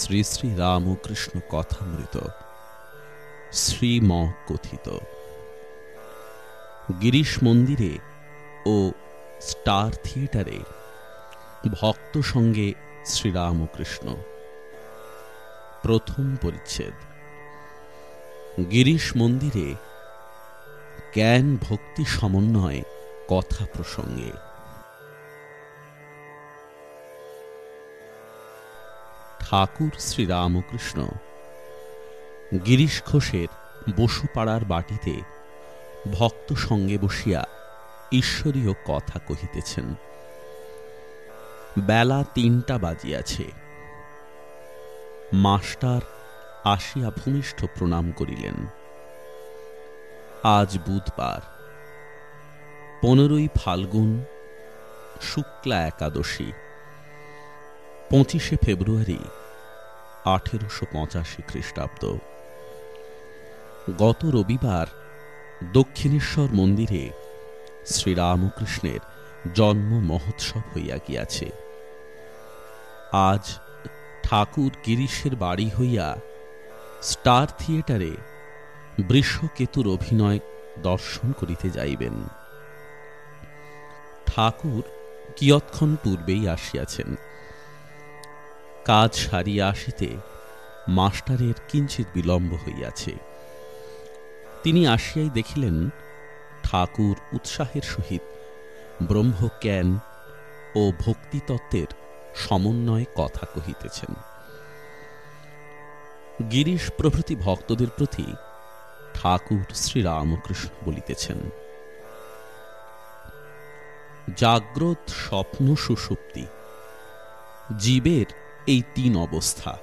শ্রী শ্রী রামকৃষ্ণ কথামৃত শ্রীম কথিত গিরিশ মন্দিরে ও স্টার থিয়েটারে ভক্ত সঙ্গে শ্রীরামকৃষ্ণ প্রথম পরিচ্ছেদ। গিরিশ মন্দিরে জ্ঞান ভক্তি সমন্বয় কথা প্রসঙ্গে ঠাকুর শ্রীরামকৃষ্ণ। গিরিশ ঘোষের বসুপাড়ার বাটিতে ভক্ত সঙ্গে বসিয়া ঈশ্বরীয় কথা কহিতেছেন। বেলা তিনটা বাজিয়াছে। মাস্টার আসিয়া ভূমিষ্ঠ প্রণাম করিলেন। আজ বুধবার, পনেরোই ফাল্গুন, শুক্লা একাদশী। পঁচিশে ফেব্রুয়ারি আঠেরোশো পঁচাশি খ্রিস্টাব্দ। গত রবিবার দক্ষিণেশ্বর মন্দিরে শ্রীরামকৃষ্ণের জন্ম মহোৎসব হইয়া গিয়াছে। আজ ঠাকুর গিরিশের বাড়ি হইয়া স্টার থিয়েটারে বৃষকেতুর অভিনয় দর্শন করিতে যাইবেন। ঠাকুর কিয়ৎক্ষণ পূর্বেই আসিয়াছেন। কাজ সারিয়া আসিতে মাস্টারের কিঞ্চিত বিলম্ব হইয়াছে। তিনি আসিয়াই দেখিলেন ঠাকুর উৎসাহের সহিত ব্রহ্মজ্ঞান ও ভক্তিতত্ত্বের সমন্বয়ে কথা কহিতেছেন। গিরিশ প্রভৃতি ভক্তদের প্রতি ঠাকুর শ্রীরামকৃষ্ণ বলিতেছেন, জাগ্রত স্বপ্ন সুষুপ্তি জীবের এই তিন অবস্থা।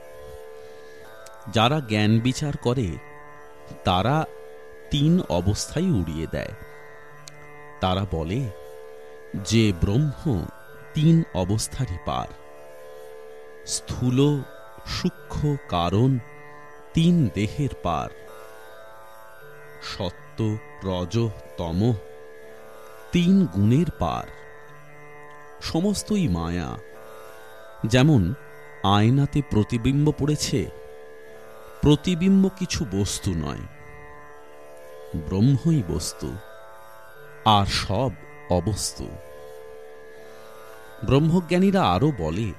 যারা জ্ঞান বিচার করে, তারা তিন অবস্থাই উড়িয়ে দেয়। তারা বলে, যে ব্রহ্ম তিন অবস্থারই পার। স্থূল, সূক্ষ্ম কারণ তিন দেহের পার। সত্য, রজ, তম তিন গুণের পার। সমস্তই মায়া। যেমন আয়নাতে প্রতিবিম্ব পড়েছে। প্রতিবিম্ব কিছু বস্তু নয়, ব্রহ্মই বস্তু, আর সব অবস্তু। ব্রহ্মজ্ঞানীরা আরও বলে,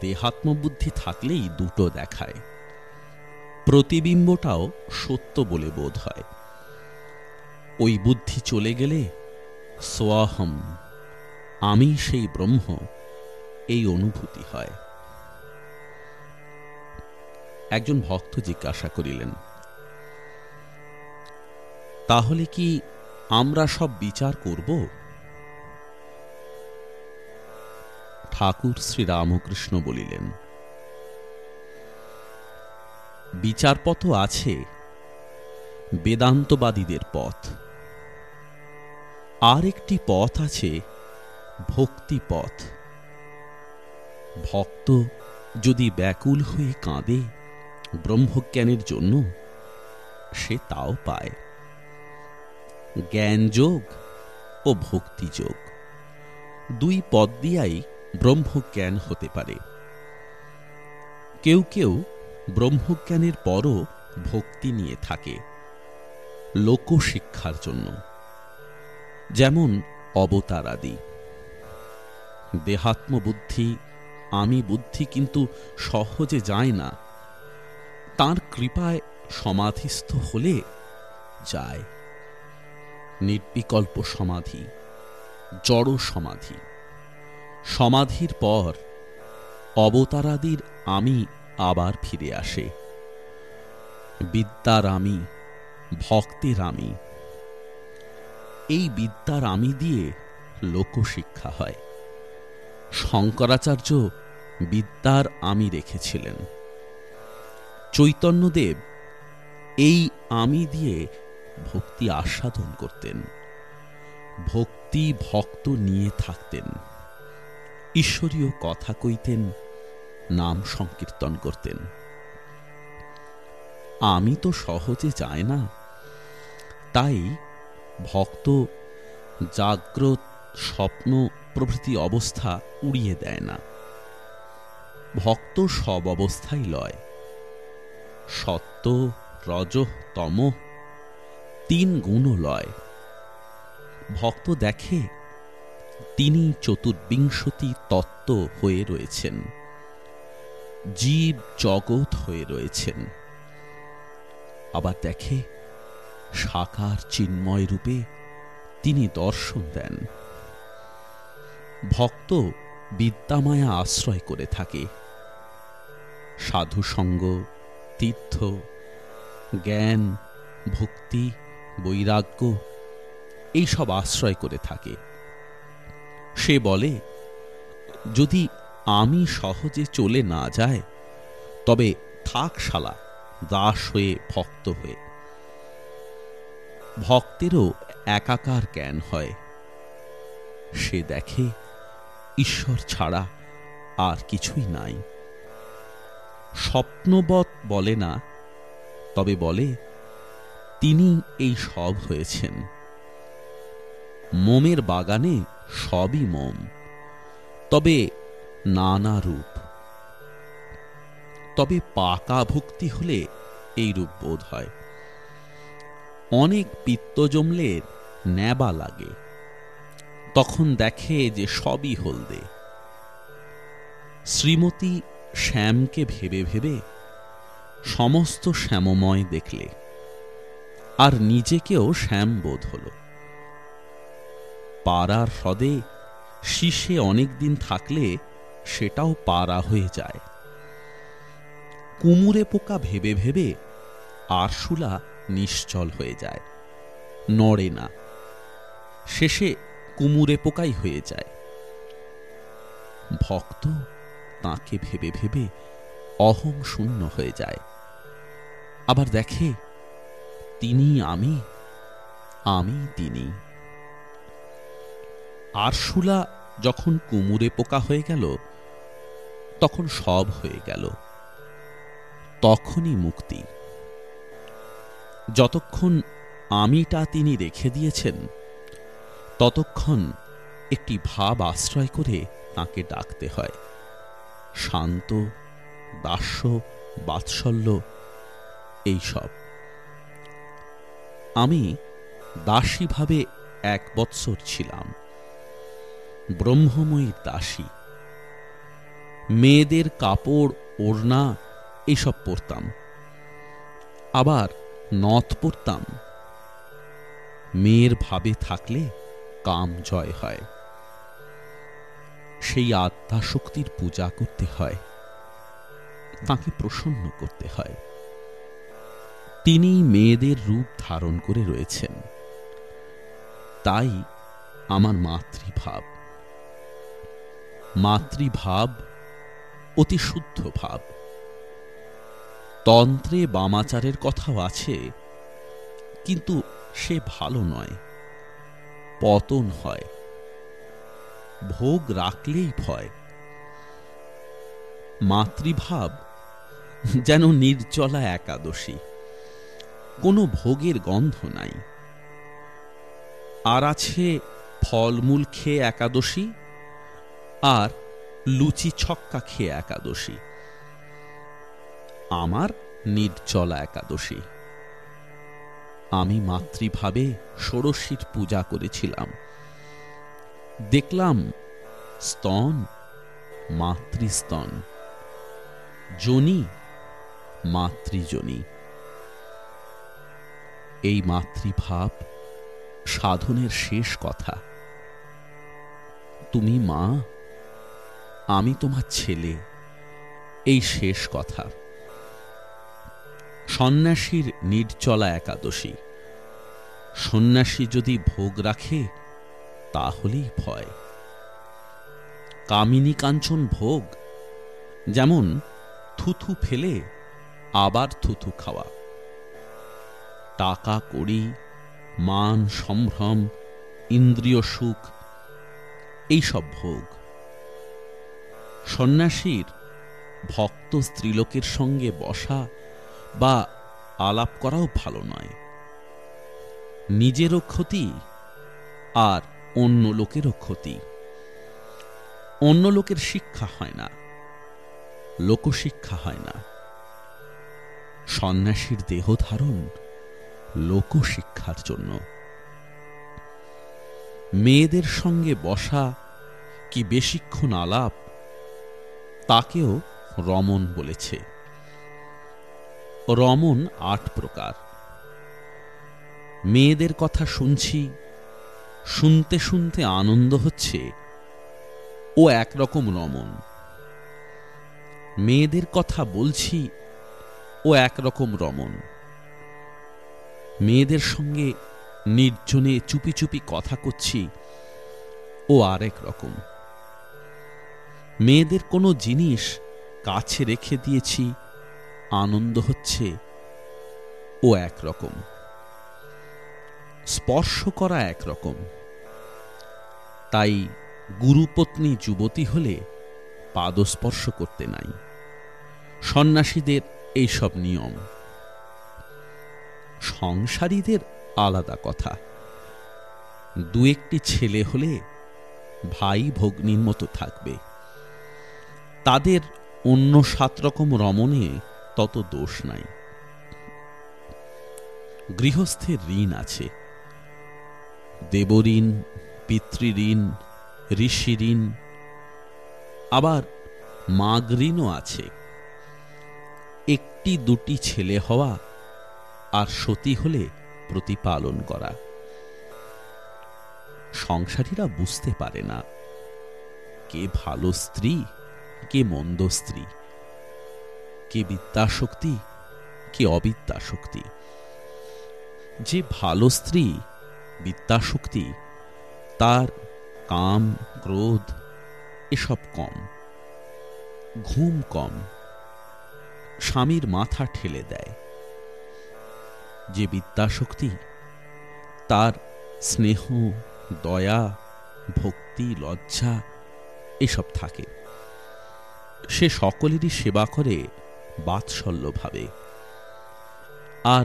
দেহাত্মবুদ্ধি থাকলেই দুটো দেখায়। প্রতিবিম্বটাও সত্য বলে বোধ হয়। ওই বুদ্ধি চলে গেলে সোয়াহম আমি সেই ব্রহ্ম, এই অনুভূতি হয়। একজন ভক্ত জিজ্ঞাসা করিলেন, তাহলে কি আমরা সব বিচার করব? ঠাকুর শ্রীরামকৃষ্ণ বলিলেন, বিচারপথ আছে, বেদান্তবাদীদের পথ। আর একটি পথ আছে, ভক্তি পথ। ভক্ত যদি ব্যাকুল হয়ে কাঁদে ব্রহ্মজ্ঞানের জন্য সে তাও পায়। জ্ঞানযোগ ও ভক্তিযোগ দুই পদ দিয়াই ব্রহ্মজ্ঞান হতে পারে। কেউ কেউ ব্রহ্মজ্ঞানের পরও ভক্তি নিয়ে থাকে লোকশিক্ষার জন্য, যেমন অবতার আদি দেহাত্মবুদ্ধি, আমি বুদ্ধি কিন্তু সহজে যায় না তার কৃপায় সমাধিস্থ হলে যায়। নির্বিকল্প সমাধি, জড় সমাধি। সমাধির পর অবতারাদির আমি আবার ফিরে আসে। বিদ্যার আমি, ভক্তের আমি। এই বিদ্যার আমি দিয়ে লোকশিক্ষা হয়। শঙ্করাচার্য বিদ্যার আমি রেখেছিলেন। চৈতন্যদেব এই আমি দিয়ে ভক্তি আস্বাদন করতেন। ভক্তি ভক্ত নিয়ে থাকতেন। ঈশ্বরীয় কথা কইতেন, নাম সংকীর্তন করতেন। আমি তো সহজে যায় না, তাই ভক্ত জাগ্রত স্বপ্ন প্রভৃতি অবস্থা উড়িয়ে দেয় না। ভক্ত সব অবস্থায় লয়। সত্য, রজ, তম, তিন গুণও লয়। ভক্ত দেখে, তিনি চতুর্বিংশতি তত্ত্ব হয়ে রয়েছেন। জীব জগৎ হয়ে রয়েছেন। আবার দেখে, সাকার চিন্ময় রূপে তিনি দর্শন দেন। ভক্ত বিদ্যামায়া আশ্রয় করে থাকে। সাধুসঙ্গ তীর্থ, জ্ঞান, ভক্তি, বৈরাগ্য, এইসব আশ্রয় করে থাকে। সে বলে, যদি আমি সহজে চলে না যায় তবে থাক শালা, দাস হয়ে ভক্ত হয়ে। ভক্তেরও একাকার জ্ঞান হয়। সে দেখে, ঈশ্বর ছাড়া আর কিছুই নাই। স্বপ্নবৎ বলে না, তবে বলে, তিনি এই সব হয়েছেন। মোমের বাগানে সবই মোম, তবে নানা রূপ। তবে পাকা ভক্তি হলে এই রূপ বোধ হয়। অনেক পিত্ত জমলে ন্যাবা লাগে, তখন দেখে যে সবই হলদে। শ্রীমতী শ্যামকে ভেবে ভেবে সমস্ত শ্যামময় দেখলে, আর নিজেকেও শ্যাম বোধ হল। পাড়ার হ্রদে শীষে অনেক দিন থাকলে সেটাও পাড়া হয়ে যায়। কুমুরে পোকা ভেবে ভেবে আরশুলা নিশ্চল হয়ে যায়, নড়ে না। শেষে কুমুরে পোকাই হয়ে যায়। ভক্ত তাকে ভেবে ভেবে অহং শূন্য হয়ে যায়। আবার দেখে, তিনি আমি আমি তিনি। আরশুলা যখন কুমুরে পোকা হয়ে গেল, তখন সব হয়ে গেল। তখনই মুক্তি। যতক্ষণ আমিটা তিনি রেখে দিয়েছেন, ততক্ষণ একটি ভাব আশ্রয় করে তাকে ডাকতে হয়। শান্ত, দাস্য, বাৎসল্য এইসব। আমি দাসীভাবে এক বৎসর ছিলাম। ব্রহ্মময়ী দাসী। মেয়েদের কাপড়, ওড়না এইসব পরতাম। আবার নথ পরতাম। মেয়ের ভাবে থাকলে কাম জয় হয়। সেই আত্মা শক্তির পূজা করতে হয়, তাকে প্রসন্ন করতে হয়। তিনি মেয়েদের রূপ ধারণ করে রয়েছেন। তাই আমার মাতৃভাব। মাতৃভাব অতি শুদ্ধ ভাব। তন্ত্রে বামাচারের কথাও আছে, কিন্তু সে ভালো নয়, পতন হয়। ভোগ রাখলেই ভয়। মাতৃভাব যেন নির্জলা একাদশী। কোনো ভোগের গন্ধ নাই। আর আছে ফলমূল খেয়ে একাদশী, আর লুচি ছক্কা খেয়ে একাদশী। আমার নির্জলা একাদশী। আমি মাতৃভাবে ষোড়শীর পূজা করেছিলাম। দেখলাম স্তন, মাতৃস্তন। জনি মাতৃজনী এই মাতৃভাব সাধনের শেষ কথা। তুমি মা, আমি তোমার ছেলে। এই শেষ কথা। সন্ন্যাসীর নির্চলা একাদশী। সন্ন্যাসী যদি ভোগ রাখে তাহলেই ভয়। কামিনী কাঞ্চন ভোগ, যেমন থুথু ফেলে আবার থুথু খাওয়া। টাকা কড়ি, মান সম্ভ্রম, ইন্দ্রিয় সুখ, এইসব ভোগ। সন্ন্যাসীর ভক্ত স্ত্রীলোকের সঙ্গে বসা বা আলাপ করাও ভালো নয়। নিজেরও ক্ষতি, আর অন্য লোকেরও ক্ষতি। অন্য লোকের শিক্ষা হয় না। লোকশিক্ষা হয় না। সন্ন্যাসীর দেহ ধারণ লোকশিক্ষার জন্য। মেয়েদের সঙ্গে বসা কি বেশিক্ষণ আলাপ, তাকেও রমন বলেছে। রমন আট প্রকার। মেয়েদের কথা শুনছি শুনতে শুনতে আনন্দ হচ্ছে ও একরকম রমন মেয়েদের কথা বলছি, ও একরকম রমন মেয়েদের সঙ্গে নির্জনে চুপি চুপি কথা করছি, ও আরেক রকম। মেয়েদের কোনো জিনিস কাছে রেখে দিয়েছি, আনন্দ হচ্ছে ও একরকম। স্পর্শ করা একরকম। তাই গুরুপত্নী যুবতী হলে পাদস্পর্শ করতে নাই। সন্ন্যাসীদের এইসব নিয়ম। সংসারীদের আলাদা কথা। দু একটি ছেলে হলে ভাই ভগ্নির মতো থাকবে। তাদের অন্য সাত রকম রমণে তত দোষ নাই। গৃহস্থের ঋণ আছে। দেবঋণ, পিতৃঋণ ঋষি ঋণ আবার মাগ ঋণও আছে। একটি দুটি ছেলে হওয়া আর সতী হলে প্রতিপালন করা। সংসারীরা বুঝতে পারে না, কে ভালো স্ত্রী, কে মন্দ স্ত্রী, কে বিদ্যাশক্তি, কে অবিদ্যাশক্তি। যে ভালো স্ত্রী বিদ্যাশক্তি, তার, কাম, ক্রোধ, এসব কম। ঘুম কম। স্বামীর মাথা ঠেলে দেয়। যে বিদ্যাশক্তি, তার স্নেহ, দয়া, ভক্তি, লজ্জা, এসব থাকে। সে সকলেরই সেবা করে বাৎসল্যভাবে। আর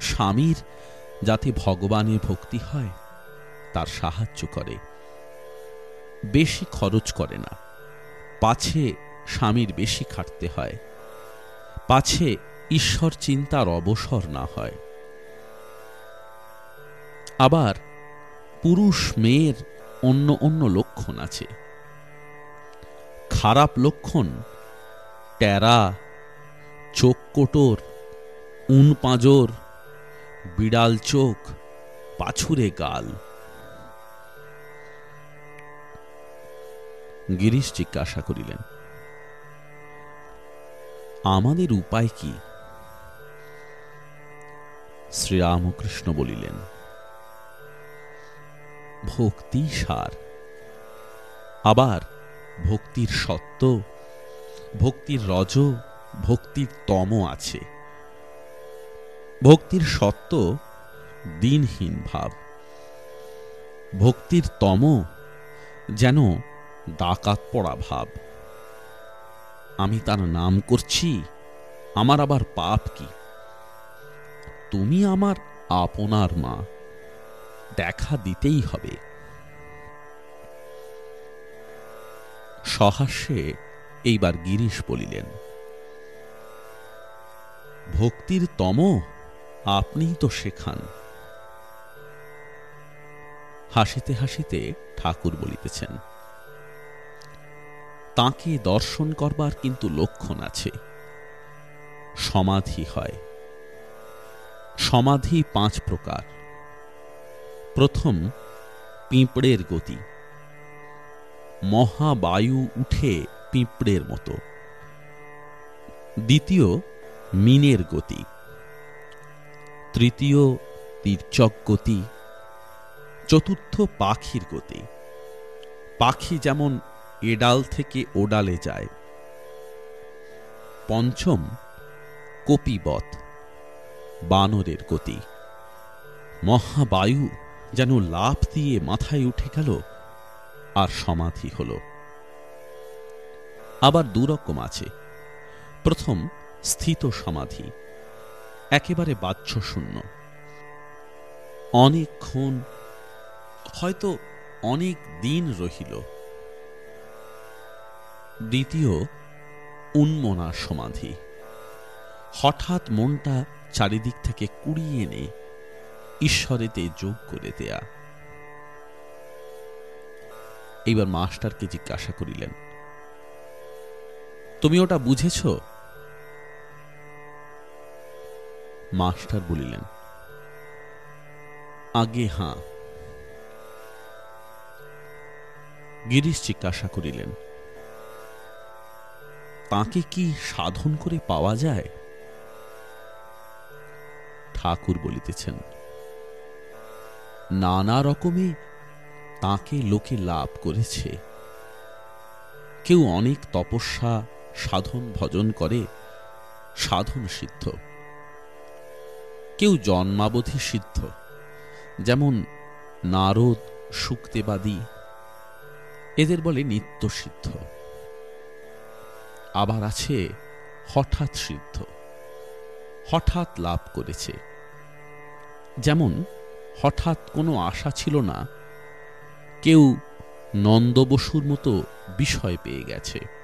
স্বামীর যাতে ভগবানের ভক্তি হয়, তার সাহায্য করে। বেশি খরচ করে না। পাছে স্বামীর বেশি খাটতে হয়। পাছে ঈশ্বর চিন্তার অবসর না হয়। আবার পুরুষ, মেয়ের অন্য অন্য লক্ষণ আছে। খারাপ লক্ষণ টেরা চোখ কোটর উন পাঁজর বিড়াল চোখ, পাছুরে গাল। গিরিশ জিজ্ঞাসা করিলেন, আমাদের উপায় কি? শ্রীরামকৃষ্ণ বলিলেন, ভক্তি সার। আবার ভক্তির সত্য ভক্তির রজ, ভক্তির তম আছে। ভক্তির সত্য দিনহীন ভাব। ভক্তির তম যেন ডাকাত পড়া ভাব। আমি তার নাম করছি, আমার আবার পাপ কি? তুমি আমার আপনার মা, দেখা দিতেই হবে। সহাস্যে এইবার গিরিশ বলিলেন, ভক্তির তম আপনিই তো শেখান। হাসিতে হাসিতে ঠাকুর বলিতেছেন, তাকে দর্শন করবার কিন্তু লক্ষণ আছে। সমাধি হয়। সমাধি পাঁচ প্রকার। প্রথম, পিঁপড়ের গতি। মহাবায়ু উঠে পিঁপড়ের মতো। দ্বিতীয়, মিনের গতি। তৃতীয় তীর্চক গতি, চতুর্থ পাখির গতি। পাখি যেমন এডাল থেকে ওডালে যায়। পঞ্চম কপিবত বানরের গতি। মহাবায়ু যেন লাফ দিয়ে মাথায় উঠে গেল আর সমাধি হল। আবার দুরকম আছে। প্রথম স্থিত সমাধি। একেবারে বাহ্য শূন্য অনেকক্ষণ হয়তো অনেক দিন রহিল। দ্বিতীয় উন্মনা সমাধি। হঠাৎ মনটা চারিদিক থেকে কুড়িয়ে এনে ঈশ্বরেতে যোগ করে দেয়া। এইবার মাস্টারকে জিজ্ঞাসা করিলেন, তুমি ওটা বুঝেছ? মাস্টার বলিলেন, আগে হাঁ। গিরিশ জিজ্ঞাসা করিলেন, তাকে কি সাধন করে পাওয়া যায়? ঠাকুর বলিতেছেন, নানা রকমে তাকে লোকে লাভ করেছে। কেউ অনেক তপস্যা, সাধন, ভজন করে, সাধন সিদ্ধ। কেউ জন্মাবধি সিদ্ধ, যেমন নারদ সুক্তেবাদী, এদের বলে নিত্য সিদ্ধ। আবার আছে হঠাৎ সিদ্ধ, হঠাৎ লাভ করেছে। যেমন হঠাৎ কোনো আশা ছিল না, কেউ নন্দবসুর মতো বিষয় পেয়ে গেছে।